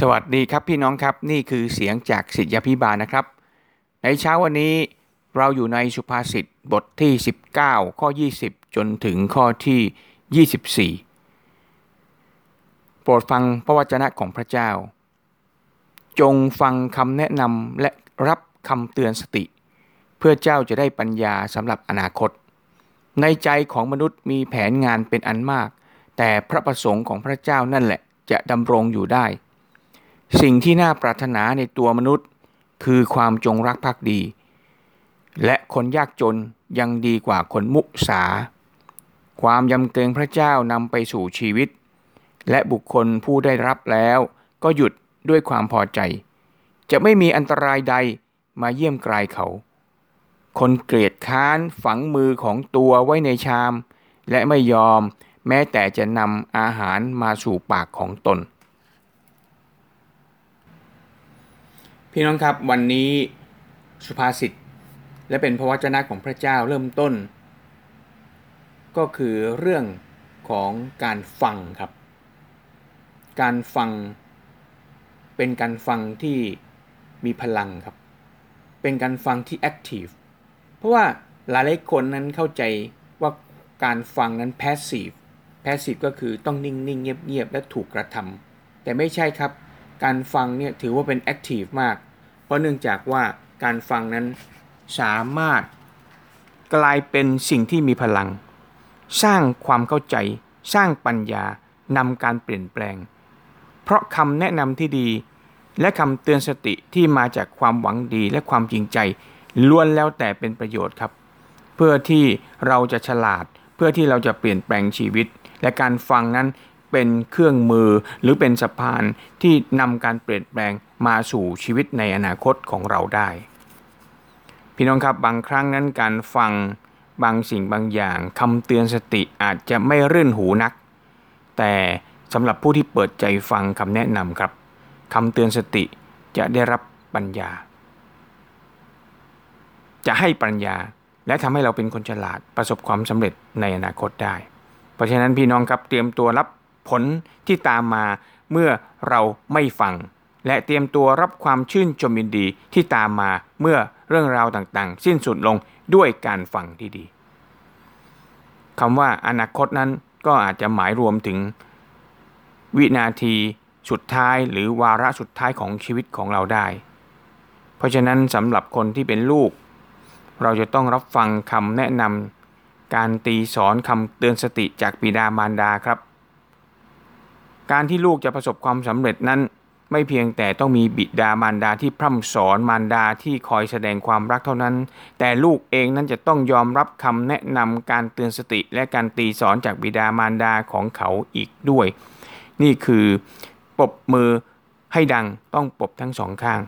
สวัสดีครับพี่น้องครับนี่คือเสียงจากสิทธยพิบาลนะครับ ในเช้าวันนี้เราอยู่ในสุภาษิตบทที่ 19 ข้อ 20 จนถึงข้อที่ 24 โปรดฟังพระวจนะของพระเจ้า จงฟังคำแนะนำและรับคำเตือนสติ เพื่อเจ้าจะได้ปัญญาสำหรับอนาคต ในใจของมนุษย์มีแผนงานเป็นอันมาก แต่พระประสงค์ของพระเจ้านั่นแหละจะดำรงอยู่ได้ สิ่งที่น่าปรารถนาในตัวมนุษย์ คือความจงรักภักดี และคนยากจนยังดีกว่าคนมุสา ความยำเกรงพระเจ้านำไปสู่ชีวิต และบุคคลผู้ได้รับแล้วก็หยุดด้วยความพอใจ จะไม่มีอันตรายใดมาเยี่ยมกลายเขา คนเกลียดค้านฝังมือของตัวไว้ในชาม และไม่ยอมแม้แต่จะนำอาหารมาสู่ปากของตน พี่น้องครับวันนี้สุภาษิตและเป็นพระวจนะของพระเจ้าเริ่มต้น ก็คือเรื่องของการฟังครับ การฟังเป็นการฟังที่มีพลังครับ เป็นการฟังที่แอคทีฟเพราะว่าหลายหลายคนนั้นเข้าใจว่าการฟังนั้น passive passive ก็คือต้องนิ่งๆ เงียบๆ และถูกกระทำแต่ไม่ใช่ครับ การฟังเนี่ยถือว่าเป็น active มาก เพราะเนื่องจากว่าการฟังนั้นสามารถกลายเป็นสิ่งที่มีพลัง สร้างความเข้าใจ สร้างปัญญานำการเปลี่ยนแปลง เพราะคำแนะนำที่ดี และคำเตือนสติที่มาจากความหวังดีและความจริงใจล้วนแล้วแต่เป็นประโยชน์ครับ เพื่อที่เราจะฉลาดเพื่อที่เราจะเปลี่ยนแปลงชีวิต และการฟังนั้น เป็นเครื่องมือหรือเป็นสะพานที่นำการเปลี่ยนแปลงมาสู่ชีวิตในอนาคตของเราได้ พี่น้องครับบางครั้งนั้นการฟังบางสิ่งบางอย่างคำเตือนสติอาจจะไม่รื่นหูนัก แต่สำหรับผู้ที่เปิดใจฟังคำแนะนำครับคำเตือนสติจะได้รับปัญญา จะให้ปัญญาและทำให้เราเป็นคนฉลาดประสบความสำเร็จในอนาคตได้ เพราะฉะนั้นพี่น้องครับเตรียมตัวรับ ผลที่ตามมาเมื่อเราไม่ฟัง และเตรียมตัวรับความชื่นชมยินดีที่ตามมาเมื่อเรื่องราวต่างๆ สิ้นสุดลงด้วยการฟังที่ดีคำว่าอนาคตนั้นก็อาจจะหมายรวมถึง วินาทีสุดท้ายหรือวาระสุดท้ายของชีวิตของเราได้ เพราะฉะนั้นสำหรับคนที่เป็นลูก เราจะต้องรับฟังคำแนะนำการตีสอนคำเตือนสติจากปิดามารดาครับ การที่ลูกจะประสบความสำเร็จนั้น ไม่เพียงแต่ต้องมีบิดามารดาที่พร่ำสอนมารดาที่คอยแสดงความรักเท่านั้น แต่ลูกเองนั้นจะต้องยอมรับคำแนะนำการเตือนสติและการตีสอนจากบิดามารดาของเขาอีกด้วย นี่คือปบมือให้ดังต้องปบทั้งสองข้าง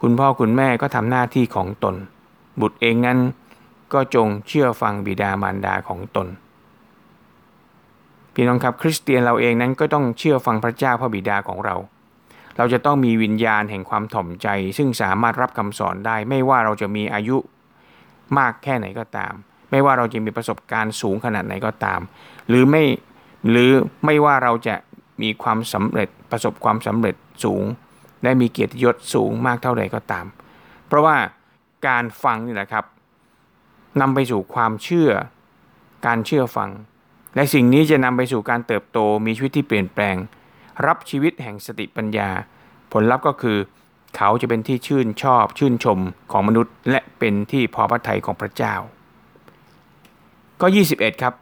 คุณพ่อคุณแม่ก็ทำหน้าที่ของตน บุตรเองนั้นก็จงเชื่อฟังบิดามารดาของตน พี่น้องครับคริสเตียนเราเองนั้นก็ต้องเชื่อฟังพระเจ้าพระบิดาของเรา เราจะต้องมีวิญญาณแห่งความถ่อมใจ ซึ่งสามารถรับคำสอนได้ ไม่ว่าเราจะมีอายุมากแค่ไหนก็ตาม ไม่ว่าเราจะมีประสบการณ์สูงขนาดไหนก็ตาม หรือไม่หรือไม่ว่าเราจะมีความสำเร็จประสบความสำเร็จสูง และมีเกียรติยศสูงมากเท่าใดก็ตาม เพราะว่าการฟังนี่แหละครับนำไปสู่ความเชื่อ การเชื่อฟัง และสิ่งนี้จะนำไปสู่การเติบโตมีชีวิตที่เปลี่ยนแปลง รับชีวิตแห่งสติปัญญา ผลลัพธ์ก็คือ เขาจะเป็นที่ชื่นชอบชื่นชมของมนุษย์ และเป็นที่พอพระทัยของพระเจ้า ก็ 21 ครับ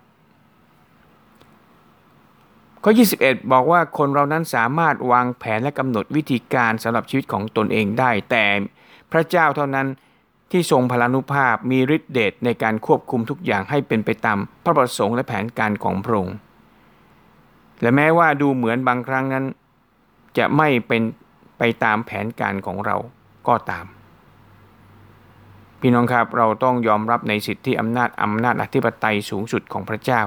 ข้อ 21 บอกว่าคนเรานั้นสามารถวางแผนและกำหนดวิธีการสำหรับชีวิตของตนเองได้ แต่พระเจ้าเท่านั้น ที่ทรงพลานุภาพมีฤทธิเดชในการควบคุมทุกอย่างให้เป็นไปตามพระประสงค์และแผนการของพระองค์ และแม้ว่าดูเหมือนบางครั้งนั้น จะไม่เป็นไปตามแผนการของเราก็ตาม พี่น้องครับเราต้องยอมรับในสิทธิอำนาจอำนาจอธิปไตยสูงสุดของพระเจ้า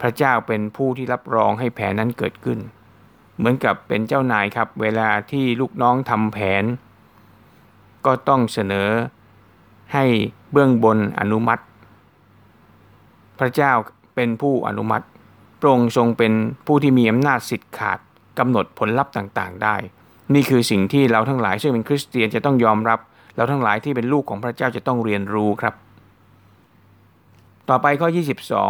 พระเจ้าเป็นผู้ที่รับรองให้แผนนั้นเกิดขึ้น เหมือนกับเป็นเจ้านายครับ เวลาที่ลูกน้องทำแผน ก็ต้องเสนอให้เบื้องบนอนุมัติ พระเจ้าเป็นผู้อนุมัติพระองค์ทรงเป็นผู้ที่มีอำนาจสิทธิ์ขาดกำหนดผลลัพธ์ต่างๆ ได้ นี่คือสิ่งที่เราทั้งหลายซึ่งเป็นคริสเตียนจะต้องยอมรับ เราทั้งหลายที่เป็นลูกของพระเจ้าจะต้องเรียนรู้ครับ ต่อไปข้อ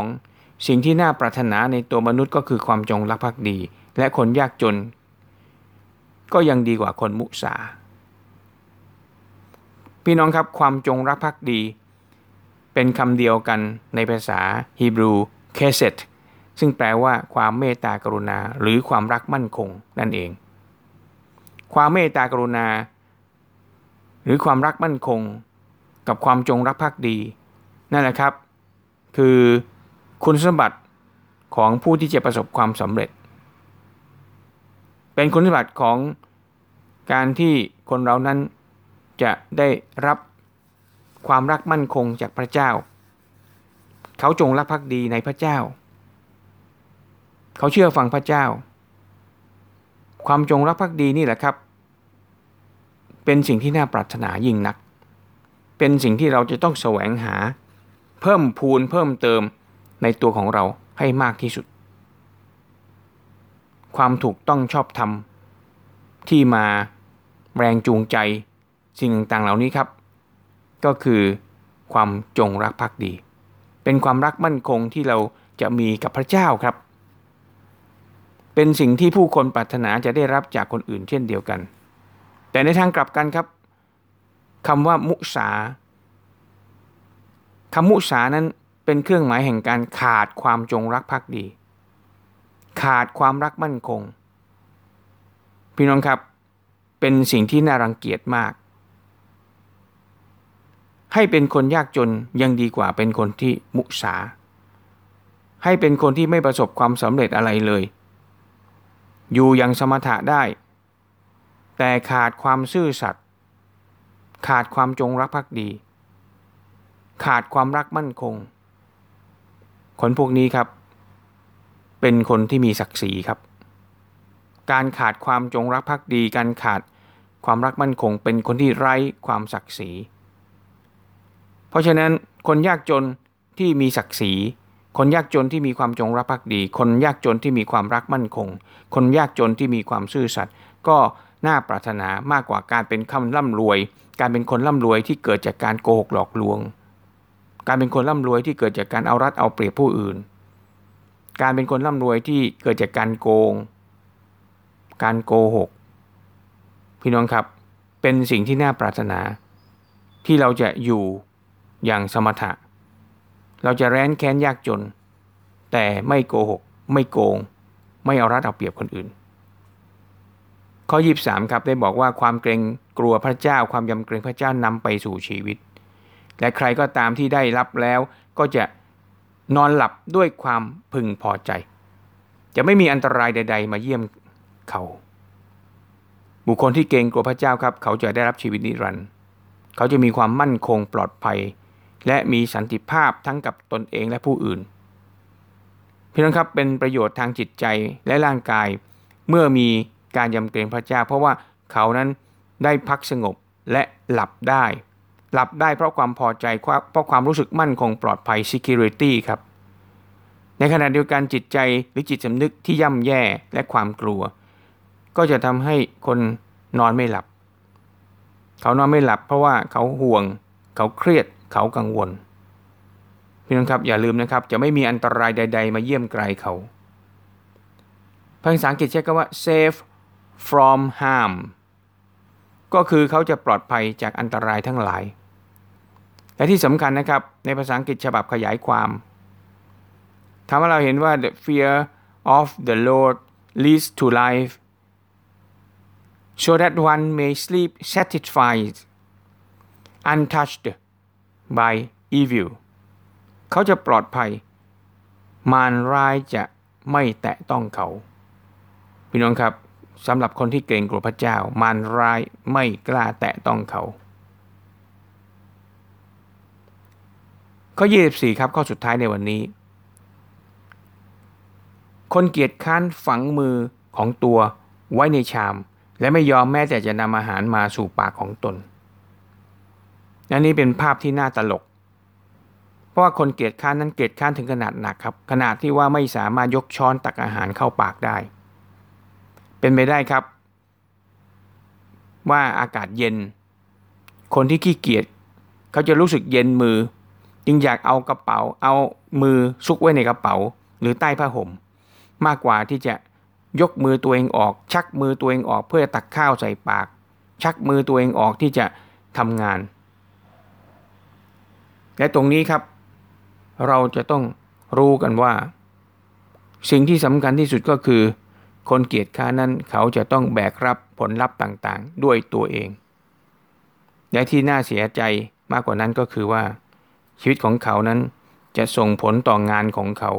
22 สิ่งที่น่าปรารถนาในตัวมนุษย์ก็คือความจงรักภักดี และคนยากจน ก็ยังดีกว่าคนมุสา พี่น้องครับความจงรักภักดี เป็นคำเดียวกันในภาษาฮีบรูเคเซตซึ่งแปลว่าความเมตตากรุณาหรือความรักมั่นคงนั่นเอง ความเมตตากรุณา หรือความรักมั่นคง กับความจงรักภักดี นั่นแหละครับ คือคุณสมบัติของผู้ที่จะประสบความสำเร็จ เป็นคุณสมบัติของการที่คนเรานั้น จะได้รับความรักมั่นคงจากพระเจ้า เขาจงรักภักดีในพระเจ้า เขาเชื่อฟังพระเจ้า ความจงรักภักดีนี่แหละครับ เป็นสิ่งที่น่าปรารถนายิ่งนัก เป็นสิ่งที่เราจะต้องแสวงหา เพิ่มพูนเพิ่มเติมในตัวของเราให้มากที่สุด ความถูกต้องชอบธรรมที่มาแรงจูงใจ สิ่งต่างๆเหล่านี้ครับ ก็คือความจงรักภักดี เป็นความรักมั่นคงที่เราจะมีกับพระเจ้าครับ เป็นสิ่งที่ผู้คนปรารถนาจะได้รับจากคนอื่นเช่นเดียวกัน แต่ในทางกลับกันครับคำว่ามุสาคำมุสานั้นเป็นเครื่องหมายแห่งการขาดความจงรักภักดี ขาดความรักมั่นคง พี่น้องครับเป็นสิ่งที่น่ารังเกียจมาก ให้เป็นคนยากจนยังดีกว่าเป็นคนที่มุสา ให้เป็นคนที่ไม่ประสบความสำเร็จอะไรเลย อยู่อย่างสมถะได้ แต่ขาดความซื่อสัตย์ขาดความจงรักภักดี ขาดความรักมั่นคง คนพวกนี้ครับ เป็นคนที่มีศักดิ์ศรีครับ การขาดความจงรักภักดี การขาดความรักมั่นคง เป็นคนที่ไร้ความศักดิ์ศรี เพราะฉะนั้นคนยากจนที่มีศักดิ์ศรีคนยากจนที่มีความจงรักภักดี คนยากจนที่มีความรักมั่นคง คนยากจนที่มีความซื่อสัตย์ก็น่าปรารถนามากกว่าการเป็นคำร่ำรวย การเป็นคนร่ำรวยที่เกิดจากการโกหกหลอกลวง การเป็นคนร่ำรวยที่เกิดจากการเอารัดเอาเปรียบผู้อื่น การเป็นคนร่ำรวยที่เกิดจากการโกง การโกหก พี่น้องครับ เป็นสิ่งที่น่าปรารถนา ที่เราจะอยู่ อย่างสมถะ เราจะแร้นแค้นยากจน แต่ไม่โกหก ไม่โกง ไม่เอารัดเอาเปรียบคนอื่น ข้อยีบสามครับได้บอกว่าความเกรงกลัวพระเจ้า ความยำเกรงพระเจ้านำไปสู่ชีวิต และใครก็ตามที่ได้รับแล้วก็จะนอนหลับด้วยความพึงพอใจ จะไม่มีอันตรายใด ๆ มาเยี่ยมเขา บุคคลที่เกรงกลัวพระเจ้าครับ เขาจะได้รับชีวิตนิรันดร์เขาจะมีความมั่นคงปลอดภัย และมีสันติภาพทั้งกับตนเองและผู้อื่นพี่น้องครับเป็นประโยชน์ทางจิตใจและร่างกาย เมื่อมีการยำเกรงพระเจ้า เพราะว่าเขานั้นได้พักสงบและหลับได้ หลับได้เพราะความพอใจเพราะความรู้สึกมั่นคงปลอดภัย security ครับ ในขณะเดียวกันจิตใจหรือจิตสำนึกที่ย่ำแย่และความกลัว ก็จะทำให้คนนอนไม่หลับ เขานอนไม่หลับเพราะว่าเขาห่วง เขาเครียด เขากังวลพี่น้องครับอย่าลืมนะครับจะไม่มีอันตรายใด ๆ มาเยี่ยมไกลเขาภาษาอังกฤษใช้คำว่า safe from harm ก็คือเขาจะปลอดภัยจากอันตรายทั้งหลาย และที่สำคัญนะครับในภาษาอังกฤษฉบับขยายความทำให้เราเห็นว่า the fear of the Lord leads to life so that one may sleep satisfied untouched by evil เขาจะปลอดภัย มารร้ายจะไม่แตะต้องเขา พี่น้องครับสำหรับคนที่เกรงกลัวพระเจ้า มารร้ายไม่กล้าแตะต้องเขา ข้อ 24 ครับ ข้อสุดท้ายในวันนี้ คนเกียจค้านฝังมือของตัวไว้ในชาม และไม่ยอมแม้แต่จะนำอาหารมาสู่ปากของตน อันนี้เป็นภาพที่น่าตลก เพราะว่าคนเกลียดค้านนั้นเกลียดค้านถึงขนาดหนักครับ ขนาดที่ว่าไม่สามารถยกช้อนตักอาหารเข้าปากได้ เป็นไปได้ครับ ว่าอากาศเย็น คนที่ขี้เกียจเขาจะรู้สึกเย็นมือ จึงอยากเอากระเป๋า เอามือซุกไว้ในกระเป๋า หรือใต้ผ้าห่ม มากกว่าที่จะยกมือตัวเองออก ชักมือตัวเองออกเพื่อตักข้าวใส่ปาก ชักมือตัวเองออกที่จะทำงาน และตรงนี้ครับ เราจะต้องรู้กันว่า สิ่งที่สำคัญที่สุดก็คือ คนเกียรติค้านั้นเขาจะต้องแบกรับผลลัพธ์ต่างๆ ด้วยตัวเอง และที่น่าเสียใจมากกว่านั้นก็คือว่า ชีวิตของเขานั้นจะส่งผลต่องานของเขา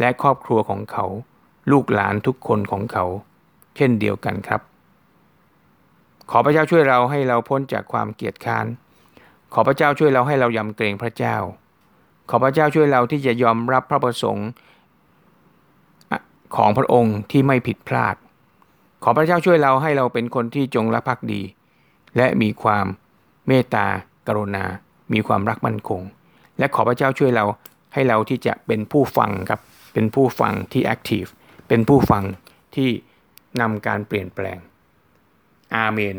และครอบครัวของเขา ลูกหลานทุกคนของเขา เช่นเดียวกันครับ ขอพระเจ้าช่วยเราให้เราพ้นจากความเกียจค้าน ขอพระเจ้าช่วยเราให้เรายำเกรงพระเจ้า ขอพระเจ้าช่วยเราที่จะยอมรับพระประสงค์ของพระองค์ที่ไม่ผิดพลาด ขอพระเจ้าช่วยเราให้เราเป็นคนที่จงรักภักดี และมีความเมตตากรุณา มีความรักมั่นคง และขอพระเจ้าช่วยเราให้เราที่จะเป็นผู้ฟังครับ เป็นผู้ฟังที่แอคทีฟ เป็นผู้ฟังที่นำการเปลี่ยนแปลง อาเมน